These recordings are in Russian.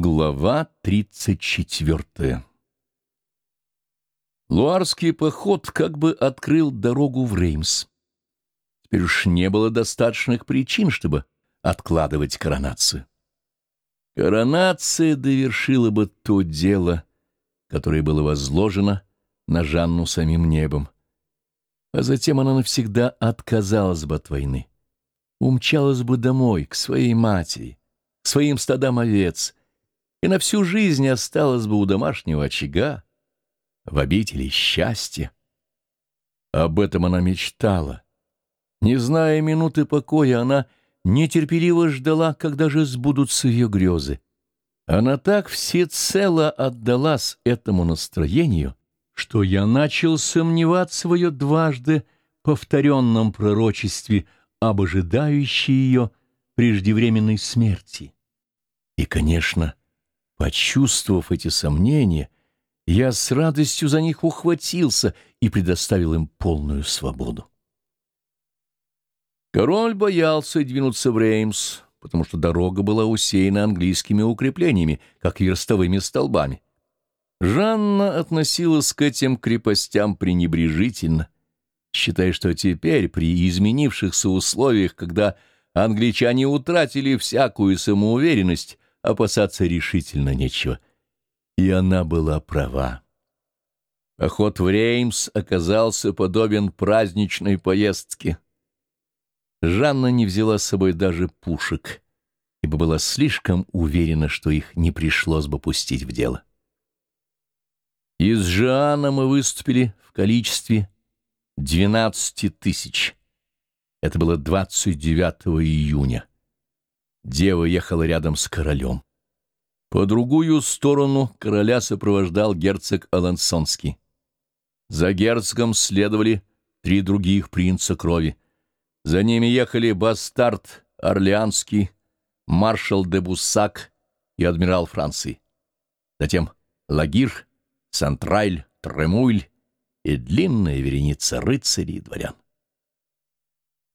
Глава 34 Луарский поход как бы открыл дорогу в Реймс. Теперь уж не было достаточных причин, чтобы откладывать коронацию. Коронация довершила бы то дело, которое было возложено на Жанну самим небом. А затем она навсегда отказалась бы от войны, умчалась бы домой, к своей матери, к своим стадам овец — и на всю жизнь осталась бы у домашнего очага, в обители счастья. Об этом она мечтала. Не зная минуты покоя, она нетерпеливо ждала, когда же сбудутся ее грезы. Она так всецело отдалась этому настроению, что я начал сомневаться в ее дважды повторенном пророчестве об ожидающей ее преждевременной смерти. И, конечно, Почувствовав эти сомнения, я с радостью за них ухватился и предоставил им полную свободу. Король боялся двинуться в Реймс, потому что дорога была усеяна английскими укреплениями, как верстовыми столбами. Жанна относилась к этим крепостям пренебрежительно, считая, что теперь, при изменившихся условиях, когда англичане утратили всякую самоуверенность, опасаться решительно нечего. И она была права. Поход в Реймс оказался подобен праздничной поездке. Жанна не взяла с собой даже пушек, ибо была слишком уверена, что их не пришлось бы пустить в дело. Из Жиана мы выступили в количестве 12 тысяч. Это было 29 июня. Дева ехала рядом с королем. По другую сторону короля сопровождал герцог Алансонский. За герцогом следовали три других принца крови. За ними ехали бастард Орлеанский, маршал де Буссак и адмирал Франции. Затем Лагир, Сантрайль, Тремуйль и длинная вереница рыцарей и дворян.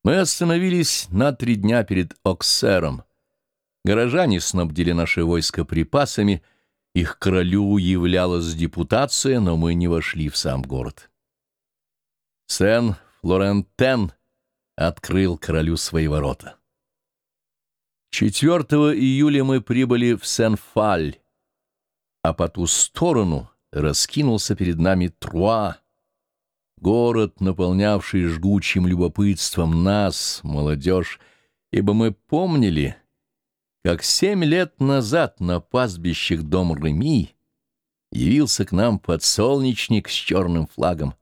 Мы остановились на три дня перед Оксером — Горожане снабдили наше войско припасами, их королю являлась депутация, но мы не вошли в сам город. Сен-Флорентен открыл королю свои ворота. 4 июля мы прибыли в Сен-Фаль, а по ту сторону раскинулся перед нами Труа, город, наполнявший жгучим любопытством нас, молодежь, ибо мы помнили — как семь лет назад на пастбищах дом Реми явился к нам подсолнечник с черным флагом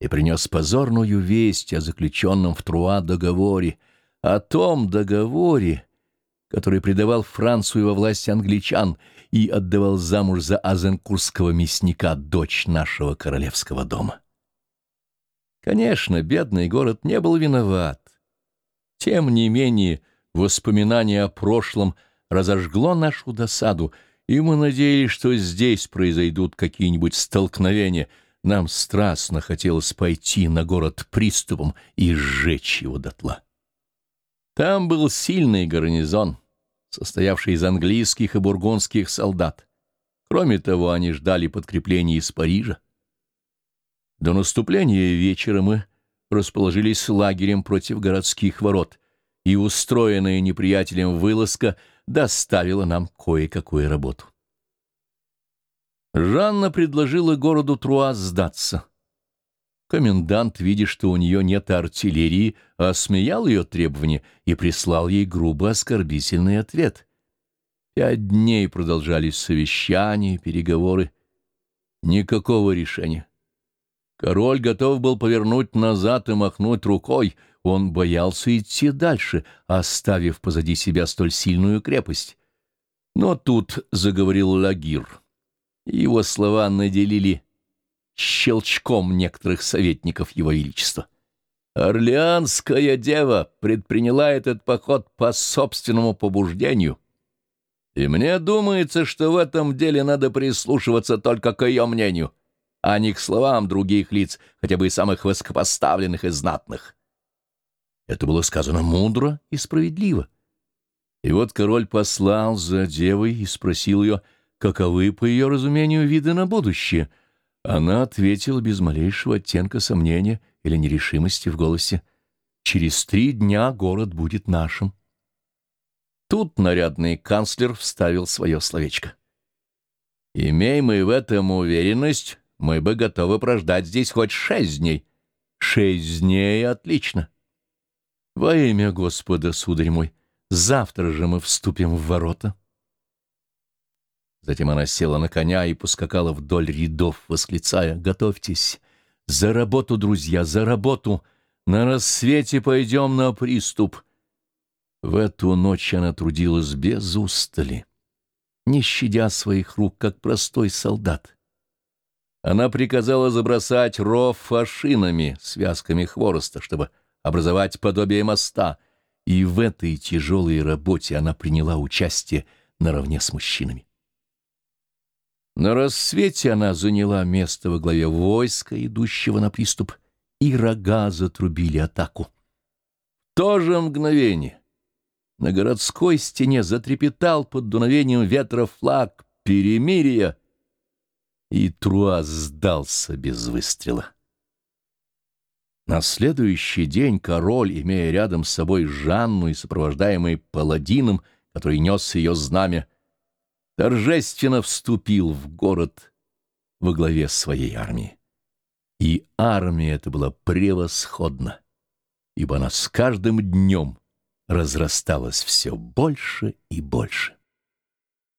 и принес позорную весть о заключенном в Труа договоре, о том договоре, который предавал Францию во власть англичан и отдавал замуж за азенкурского мясника дочь нашего королевского дома. Конечно, бедный город не был виноват. Тем не менее, Воспоминание о прошлом разожгло нашу досаду, и мы надеялись, что здесь произойдут какие-нибудь столкновения. Нам страстно хотелось пойти на город приступом и сжечь его дотла. Там был сильный гарнизон, состоявший из английских и бургундских солдат. Кроме того, они ждали подкрепления из Парижа. До наступления вечера мы расположились лагерем против городских ворот — и устроенная неприятелем вылазка доставила нам кое-какую работу. Жанна предложила городу Труа сдаться. Комендант, видя, что у нее нет артиллерии, осмеял ее требования и прислал ей грубо оскорбительный ответ. Пять дней продолжались совещания, переговоры. Никакого решения. Король готов был повернуть назад и махнуть рукой — он боялся идти дальше, оставив позади себя столь сильную крепость. Но тут заговорил Лагир. Его слова наделили щелчком некоторых советников его величества. Орлеанская дева предприняла этот поход по собственному побуждению, и мне думается, что в этом деле надо прислушиваться только к ее мнению, а не к словам других лиц, хотя бы и самых высокопоставленных и знатных. Это было сказано мудро и справедливо. И вот король послал за девой и спросил ее, каковы, по ее разумению, виды на будущее. Она ответила без малейшего оттенка сомнения или нерешимости в голосе. «Через три дня город будет нашим». Тут нарядный канцлер вставил свое словечко. «Имей мы в этом уверенность, мы бы готовы прождать здесь хоть шесть дней». «Шесть дней — отлично». «Во имя Господа, сударь мой, завтра же мы вступим в ворота». Затем она села на коня и поскакала вдоль рядов, восклицая «Готовьтесь! За работу, друзья, за работу! На рассвете пойдем на приступ!» В эту ночь она трудилась без устали, не щадя своих рук, как простой солдат. Она приказала забросать ров фашинами, связками хвороста, чтобы образовать подобие моста, и в этой тяжелой работе она приняла участие наравне с мужчинами. На рассвете она заняла место во главе войска, идущего на приступ, и рога затрубили атаку. В то же мгновение на городской стене затрепетал под дуновением ветра флаг перемирия, и Труа сдался без выстрела. На следующий день король, имея рядом с собой Жанну и сопровождаемый паладином, который нес ее знамя, торжественно вступил в город во главе своей армии. И армия эта была превосходна, ибо она с каждым днем разрасталась все больше и больше.